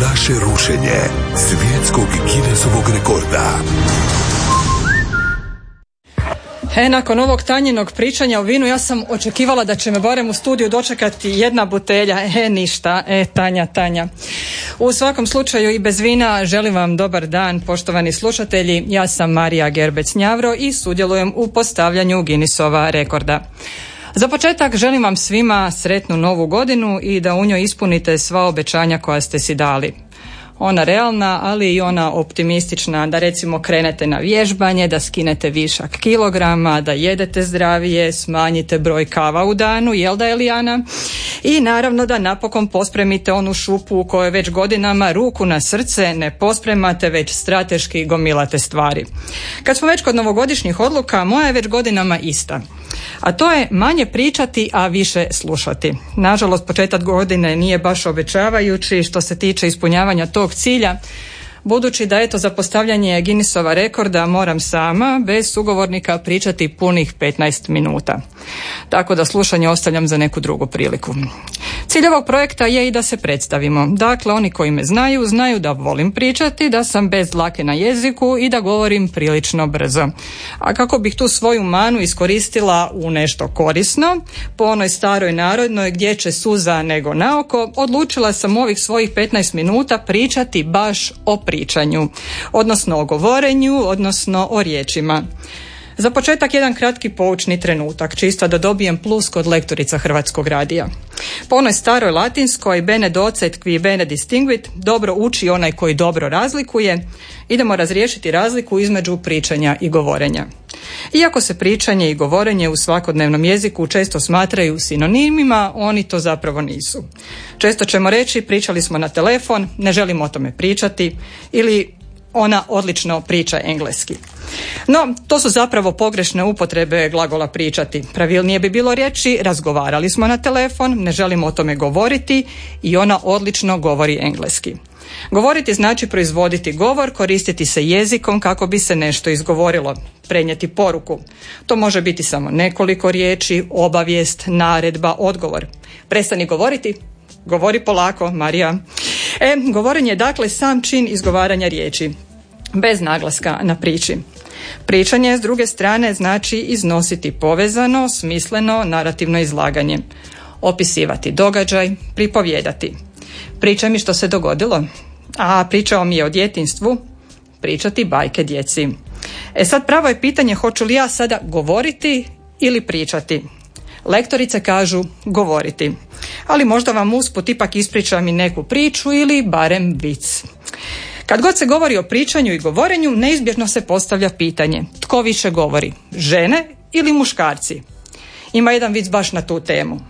naše rušenje svjetskog Guinnessovog rekorda. E, nakon ovog tanjenog pričanja o vinu ja sam očekivala da će me barem u studiju dočekati jedna butelja. E, ništa. E, Tanja, Tanja. U svakom slučaju i bez vina želim vam dobar dan, poštovani slušatelji. Ja sam Marija Gerbec-Njavro i sudjelujem u postavljanju Guinnessova rekorda. Za početak želim vam svima sretnu novu godinu i da u njoj ispunite sva obećanja koja ste si dali ona realna, ali i ona optimistična, da recimo krenete na vježbanje, da skinete višak kilograma, da jedete zdravije, smanjite broj kava u danu, jel da Elijana? I naravno da napokon pospremite onu šupu u kojoj već godinama ruku na srce ne pospremate, već strateški gomilate stvari. Kad smo već kod novogodišnjih odluka, moja je već godinama ista a to je manje pričati, a više slušati. Nažalost, početak godine nije baš obećavajući što se tiče ispunjavanja tog cilja, Budući da eto za postavljanje Guinnessova rekorda moram sama bez sugovornika pričati punih 15 minuta. Tako da slušanje ostavljam za neku drugu priliku. Cilj ovog projekta je i da se predstavimo. Dakle, oni koji me znaju, znaju da volim pričati, da sam bez lake na jeziku i da govorim prilično brzo. A kako bih tu svoju manu iskoristila u nešto korisno, po onoj staroj narodnoj gdje će suza nego naoko, odlučila sam ovih svojih 15 minuta pričati baš o pričanju, odnosno o govorenju, odnosno o riječima. Za početak jedan kratki poučni trenutak, čisto da dobijem plus kod lektorica Hrvatskog radija. Po onoj staroj latinskoj bene docet qui bene distinguit, dobro uči onaj koji dobro razlikuje, idemo razriješiti razliku između pričanja i govorenja. Iako se pričanje i govorenje u svakodnevnom jeziku često smatraju sinonimima, oni to zapravo nisu. Često ćemo reći pričali smo na telefon, ne želimo o tome pričati ili ona odlično priča engleski. No, to su zapravo pogrešne upotrebe glagola pričati. Pravilnije bi bilo reći razgovarali smo na telefon, ne želimo o tome govoriti i ona odlično govori engleski. Govoriti znači proizvoditi govor, koristiti se jezikom kako bi se nešto izgovorilo, prenijeti poruku. To može biti samo nekoliko riječi, obavijest, naredba, odgovor. Prestani govoriti, govori polako, Marija. E, govorenje je dakle sam čin izgovaranja riječi, bez naglaska na priči. Pričanje s druge strane znači iznositi povezano, smisleno, narativno izlaganje. Opisivati događaj, pripovjedati. Priča mi što se dogodilo, a pričao mi je o djetinstvu, pričati bajke djeci. E sad pravo je pitanje hoću li ja sada govoriti ili pričati. Lektorice kažu govoriti, ali možda vam usput ipak ispričam i neku priču ili barem vic. Kad god se govori o pričanju i govorenju, neizbježno se postavlja pitanje tko više govori, žene ili muškarci? Ima jedan vic baš na tu temu.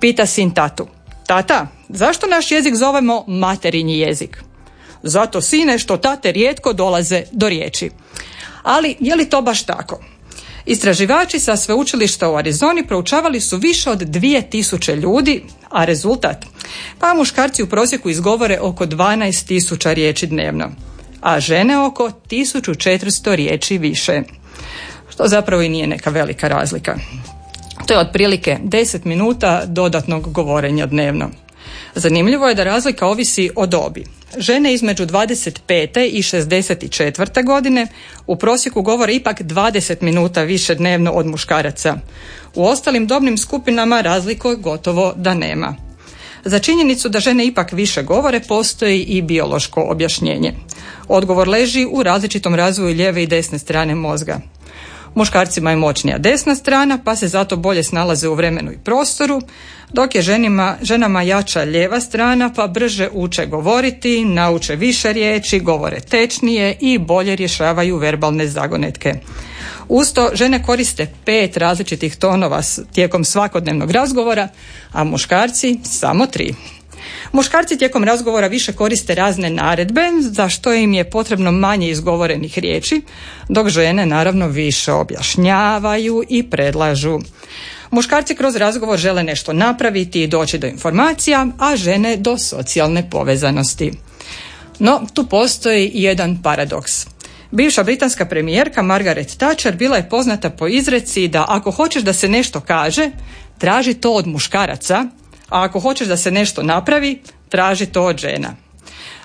Pita sin tatu. Tata, zašto naš jezik zovemo materinji jezik? Zato sine što tate rijetko dolaze do riječi. Ali je li to baš tako? Istraživači sa sveučilišta u Arizoni proučavali su više od 2000 ljudi, a rezultat? Pa muškarci u prosjeku izgovore oko 12.000 riječi dnevno, a žene oko 1400 riječi više. Što zapravo i nije neka velika razlika. To je otprilike 10 minuta dodatnog govorenja dnevno. Zanimljivo je da razlika ovisi o dobi. Žene između 25. i 64. godine u prosjeku govore ipak 20 minuta više dnevno od muškaraca. U ostalim dobnim skupinama razliko gotovo da nema. Za činjenicu da žene ipak više govore postoji i biološko objašnjenje. Odgovor leži u različitom razvoju lijeve i desne strane mozga. Muškarcima je moćnija desna strana, pa se zato bolje snalaze u vremenu i prostoru, dok je ženima, ženama jača lijeva strana, pa brže uče govoriti, nauče više riječi, govore tečnije i bolje rješavaju verbalne zagonetke. Usto žene koriste pet različitih tonova tijekom svakodnevnog razgovora, a muškarci samo tri. Muškarci tijekom razgovora više koriste razne naredbe, za što im je potrebno manje izgovorenih riječi, dok žene naravno više objašnjavaju i predlažu. Muškarci kroz razgovor žele nešto napraviti i doći do informacija, a žene do socijalne povezanosti. No, tu postoji jedan paradoks. Bivša britanska premijerka Margaret Thatcher bila je poznata po izreci da ako hoćeš da se nešto kaže, traži to od muškaraca, a ako hoćeš da se nešto napravi, traži to od žena.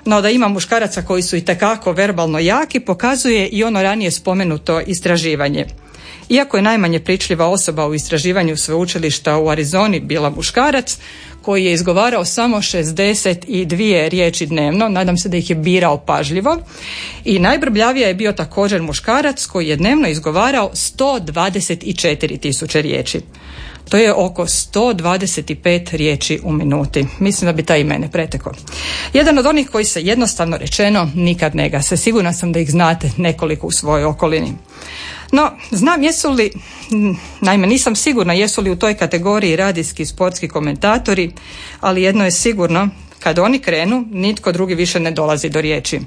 No da ima muškaraca koji su i tekako verbalno jaki pokazuje i ono ranije spomenuto istraživanje. Iako je najmanje pričljiva osoba u istraživanju sveučilišta u Arizoni bila muškarac, koji je izgovarao samo 62 riječi dnevno, nadam se da ih je birao pažljivo. I najbrbljavija je bio također muškarac koji je dnevno izgovarao 124 tisuće riječi. To je oko 125 riječi u minuti. Mislim da bi taj i mene preteko. Jedan od onih koji se jednostavno rečeno nikad ne gase. Sigurna sam da ih znate nekoliko u svojoj okolini. No, znam jesu li, naime nisam sigurna jesu li u toj kategoriji radijski sportski komentatori, ali jedno je sigurno, kad oni krenu, nitko drugi više ne dolazi do riječi.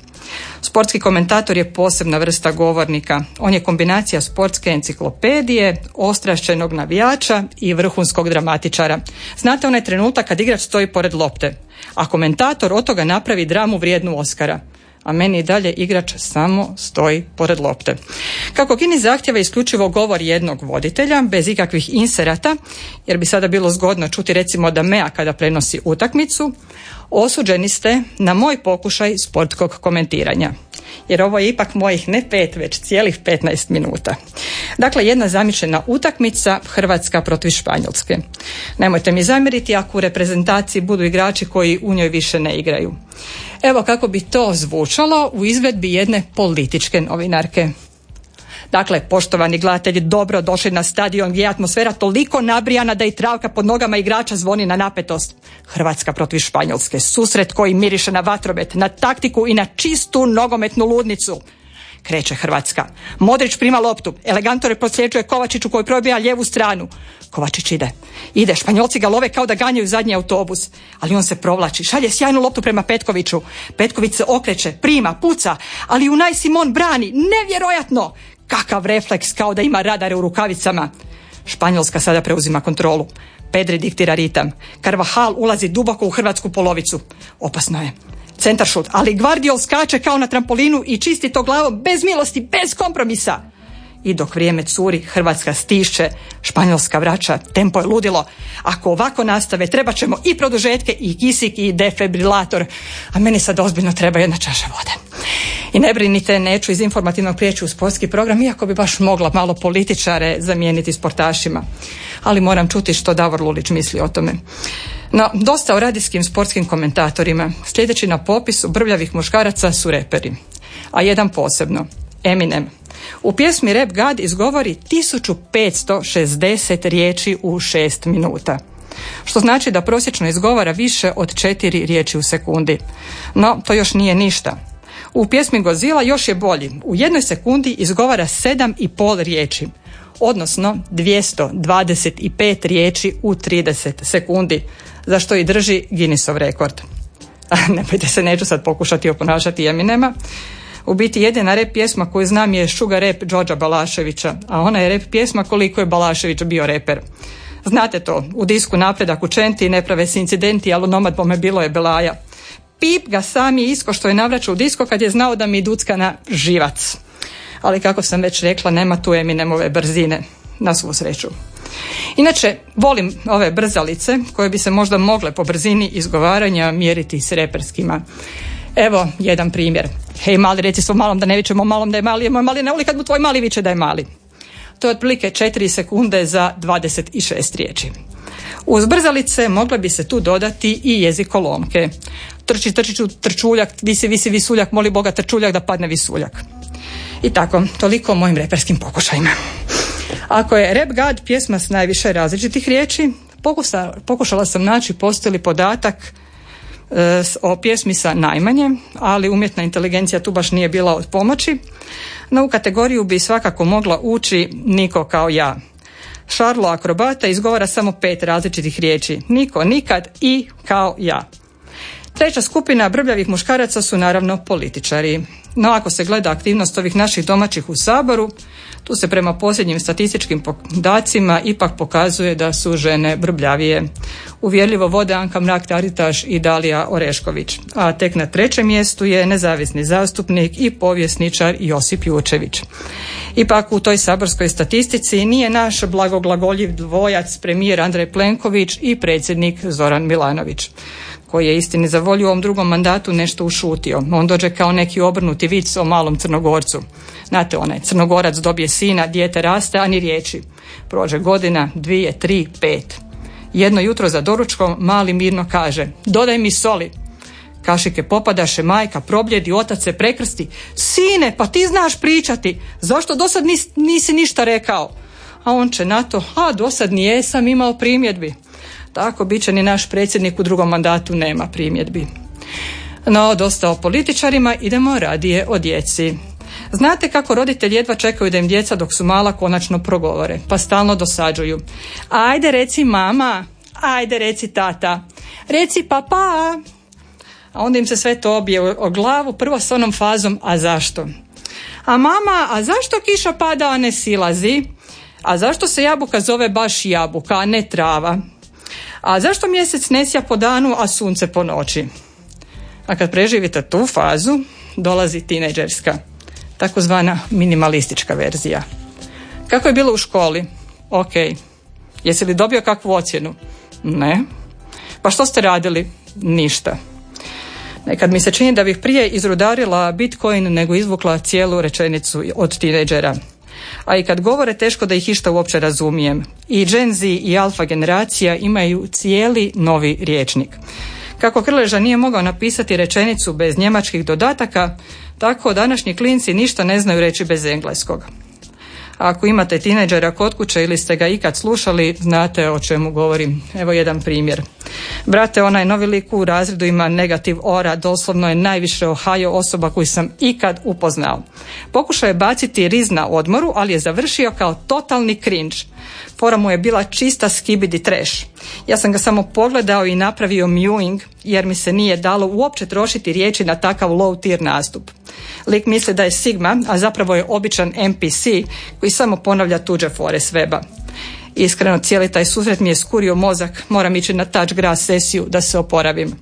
Sportski komentator je posebna vrsta govornika. On je kombinacija sportske enciklopedije, ostrašćenog navijača i vrhunskog dramatičara. Znate onaj trenutak kad igrač stoji pored lopte, a komentator od toga napravi dramu vrijednu Oskara a meni i dalje igrač samo stoji pored lopte. Kako Kini zahtjeva isključivo govor jednog voditelja, bez ikakvih inserata, jer bi sada bilo zgodno čuti recimo da Mea kada prenosi utakmicu, osuđeni ste na moj pokušaj sportskog komentiranja. Jer ovo je ipak mojih ne pet, već cijelih 15 minuta. Dakle, jedna zamišljena utakmica Hrvatska protiv Španjolske. Nemojte mi zamjeriti ako u reprezentaciji budu igrači koji u njoj više ne igraju. Evo kako bi to zvučalo u izvedbi jedne političke novinarke. Dakle, poštovani gledatelji, dobro došli na stadion gdje je atmosfera toliko nabrijana da i travka pod nogama igrača zvoni na napetost. Hrvatska protiv Španjolske, susret koji miriše na vatromet, na taktiku i na čistu nogometnu ludnicu. Kreće Hrvatska. Modrić prima loptu. Elegantore prosljeđuje Kovačiću koji probija lijevu stranu. Kovačić ide. Ide. Španjolci ga love kao da ganjaju zadnji autobus. Ali on se provlači. Šalje sjajnu loptu prema Petkoviću. Petković se okreće, prima, puca. Ali Unaj Simon brani. Nevjerojatno. Kakav refleks kao da ima radare u rukavicama. Španjolska sada preuzima kontrolu. Pedri diktira ritam. Carvajal ulazi duboko u hrvatsku polovicu. Opasno je. Centar šut, ali Guardiol skače kao na trampolinu i čisti to glavom bez milosti, bez kompromisa. I dok vrijeme curi, Hrvatska stišće, Španjolska vraća, tempo je ludilo. Ako ovako nastave, treba ćemo i produžetke, i kisik, i defibrilator. A meni sad ozbiljno treba jedna čaša vode. I ne brinite, neću iz informativnog prijeći u sportski program, iako bi baš mogla malo političare zamijeniti sportašima. Ali moram čuti što Davor Lulić misli o tome. No, dosta o radijskim sportskim komentatorima. Sljedeći na popisu brvljavih muškaraca su reperi. A jedan posebno, Eminem. U pjesmi Rap God izgovori 1560 riječi u 6 minuta. Što znači da prosječno izgovara više od 4 riječi u sekundi. No, to još nije ništa. U pjesmi Gozila još je bolji. U jednoj sekundi izgovara 7,5 riječi odnosno 225 riječi u 30 sekundi, za što i drži Guinnessov rekord. Nemojte se, neću sad pokušati oponašati Eminema. U biti jedina rep pjesma koju znam je Šuga rep Đođa Balaševića, a ona je rep pjesma koliko je Balašević bio reper. Znate to, u disku napredak učenti, ne prave se incidenti, ali nomad bome bilo je belaja. Pip ga sami isko što je navraćao u disko kad je znao da mi ducka na živac ali kako sam već rekla, nema tu Eminemove brzine, na svu sreću. Inače, volim ove brzalice koje bi se možda mogle po brzini izgovaranja mjeriti s reperskima. Evo jedan primjer. Hej mali, reci svom malom da ne vičemo malom da je mali, moj mali ne voli kad mu tvoj mali viče da je mali. To je otprilike 4 sekunde za 26 riječi. Uz brzalice mogle bi se tu dodati i jezikolomke. Trči, trči, trčuljak, visi, visi, visuljak, moli Boga trčuljak da padne visuljak. I tako, toliko o mojim reperskim pokušajima. Ako je Rap God pjesma s najviše različitih riječi, pokušala sam naći postoji li podatak o pjesmi sa najmanje, ali umjetna inteligencija tu baš nije bila od pomoći. No u kategoriju bi svakako mogla ući Niko kao ja. Šarlo akrobata izgovara samo pet različitih riječi. Niko, nikad i kao ja. Treća skupina brbljavih muškaraca su naravno političari. No ako se gleda aktivnost ovih naših domaćih u Saboru, tu se prema posljednjim statističkim podacima ipak pokazuje da su žene brbljavije. Uvjerljivo vode Anka Mrak-Taritaš i Dalija Orešković. A tek na trećem mjestu je nezavisni zastupnik i povjesničar Josip Jučević. Ipak u toj saborskoj statistici nije naš blagoglagoljiv dvojac premijer Andrej Plenković i predsjednik Zoran Milanović koji je istini za volju u ovom drugom mandatu nešto ušutio. On dođe kao neki obrnuti vic o malom crnogorcu. Znate, onaj crnogorac dobije sina, dijete raste, a ni riječi. Prođe godina, dvije, tri, pet. Jedno jutro za doručkom mali mirno kaže, dodaj mi soli. Kašike popadaše, majka probljedi, otac se prekrsti. Sine, pa ti znaš pričati, zašto do sad nisi ništa rekao? A on će na to, a do sad nijesam imao primjedbi. Tako bit će ni naš predsjednik u drugom mandatu nema primjedbi. No, dosta o političarima, idemo radije o djeci. Znate kako roditelji jedva čekaju da im djeca dok su mala konačno progovore, pa stalno dosađuju. Ajde reci mama, ajde reci tata, reci papa. A onda im se sve to obije o glavu, prvo s onom fazom, a zašto? A mama, a zašto kiša pada, a ne silazi? A zašto se jabuka zove baš jabuka, a ne trava? A zašto mjesec nesja po danu, a sunce po noći? A kad preživite tu fazu, dolazi tineđerska, takozvana minimalistička verzija. Kako je bilo u školi? Ok. Jesi li dobio kakvu ocjenu? Ne. Pa što ste radili? Ništa. Nekad mi se čini da bih prije izrudarila Bitcoin nego izvukla cijelu rečenicu od tineđera a i kad govore teško da ih išta uopće razumijem. I Gen Z i alfa generacija imaju cijeli novi riječnik. Kako Krleža nije mogao napisati rečenicu bez njemačkih dodataka, tako današnji klinci ništa ne znaju reći bez engleskog. Ako imate tineđera kod kuće ili ste ga ikad slušali, znate o čemu govorim. Evo jedan primjer. Brate, onaj novi lik u razredu ima negativ ora, doslovno je najviše Ohio osoba koju sam ikad upoznao. Pokušao je baciti riz na odmoru, ali je završio kao totalni cringe. Fora mu je bila čista skibidi trash. Ja sam ga samo pogledao i napravio mewing, jer mi se nije dalo uopće trošiti riječi na takav low tier nastup. Lik misli da je Sigma, a zapravo je običan NPC koji samo ponavlja tuđe fore s weba. Iskreno, cijeli taj susret mi je skurio mozak, moram ići na touch grass sesiju da se oporavim.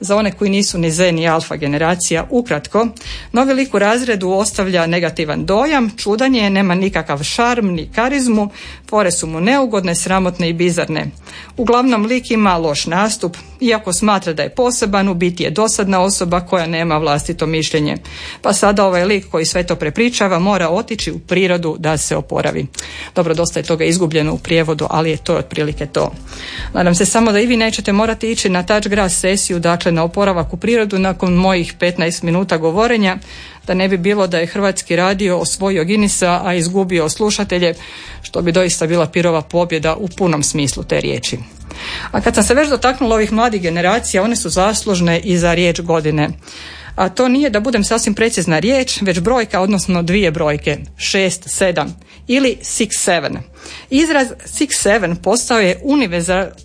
Za one koji nisu ni Z ni alfa generacija, ukratko, novi lik u razredu ostavlja negativan dojam, čudan je, nema nikakav šarm ni karizmu, fore su mu neugodne, sramotne i bizarne. Uglavnom lik ima loš nastup, iako smatra da je poseban, u biti je dosadna osoba koja nema vlastito mišljenje. Pa sada ovaj lik koji sve to prepričava mora otići u prirodu da se oporavi. Dobro, dosta je toga izgubljeno u prijevodu, ali je to otprilike to. Nadam se samo da i vi nećete morati ići na touch grass sesiju, dakle na oporavak u prirodu nakon mojih 15 minuta govorenja, da ne bi bilo da je Hrvatski radio osvojio Ginisa, a izgubio slušatelje, što bi doista bila pirova pobjeda u punom smislu te riječi. A kad sam se već dotaknula ovih mladih generacija, one su zaslužne i za riječ godine a to nije da budem sasvim precizna riječ, već brojka, odnosno dvije brojke, 6, 7 ili 6, 7. Izraz 6, 7 postao je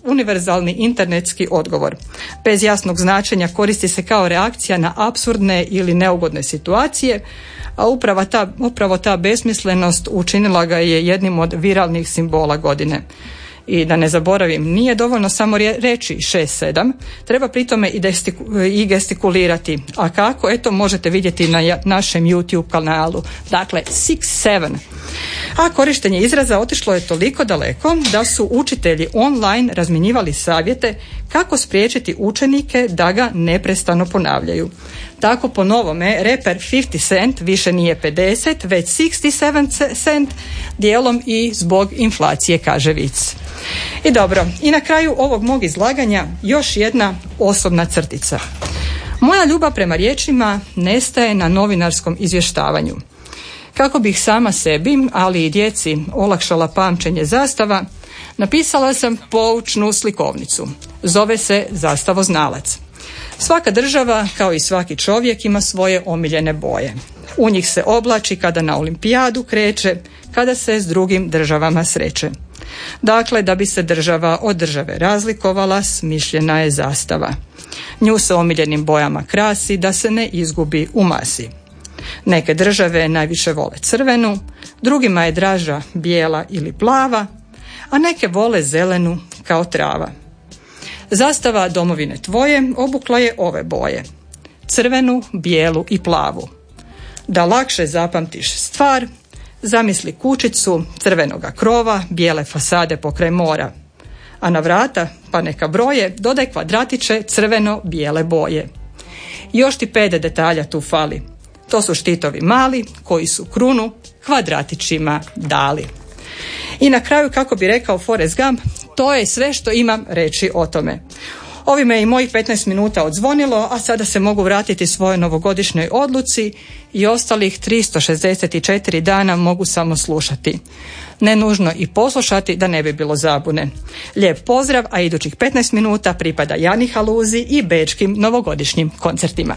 univerzalni internetski odgovor. Bez jasnog značenja koristi se kao reakcija na apsurdne ili neugodne situacije, a upravo ta, upravo ta besmislenost učinila ga je jednim od viralnih simbola godine i da ne zaboravim, nije dovoljno samo reći 6-7, treba pritome i, i gestikulirati. A kako? Eto možete vidjeti na našem YouTube kanalu. Dakle, 6-7. A korištenje izraza otišlo je toliko daleko da su učitelji online razminjivali savjete kako spriječiti učenike da ga neprestano ponavljaju. Tako po novome reper 50 cent više nije 50, već 67 cent, dijelom i zbog inflacije, kaže vic. I dobro, i na kraju ovog mog izlaganja još jedna osobna crtica. Moja ljubav prema riječima nestaje na novinarskom izvještavanju. Kako bih sama sebi, ali i djeci olakšala pamćenje zastava, napisala sam poučnu slikovnicu. Zove se Zastavoznalac. Svaka država, kao i svaki čovjek, ima svoje omiljene boje. U njih se oblači kada na olimpijadu kreće, kada se s drugim državama sreće. Dakle, da bi se država od države razlikovala, smišljena je zastava. Nju se omiljenim bojama krasi da se ne izgubi u masi. Neke države najviše vole crvenu, drugima je draža bijela ili plava, a neke vole zelenu kao trava. Zastava domovine tvoje obukla je ove boje. Crvenu, bijelu i plavu. Da lakše zapamtiš stvar, zamisli kućicu crvenoga krova, bijele fasade pokraj mora. a na vrata, pa neka broje, dodaj kvadratiće crveno-bijele boje. Još ti pede detalja tu fali. To su štitovi mali koji su krunu kvadratićima dali. I na kraju, kako bi rekao Forrest Gump, to je sve što imam reći o tome. Ovime je i mojih 15 minuta odzvonilo, a sada se mogu vratiti svojoj novogodišnjoj odluci i ostalih 364 dana mogu samo slušati. Ne nužno i poslušati da ne bi bilo zabune. Lijep pozdrav, a idućih 15 minuta pripada Jani Haluzi i bečkim novogodišnjim koncertima.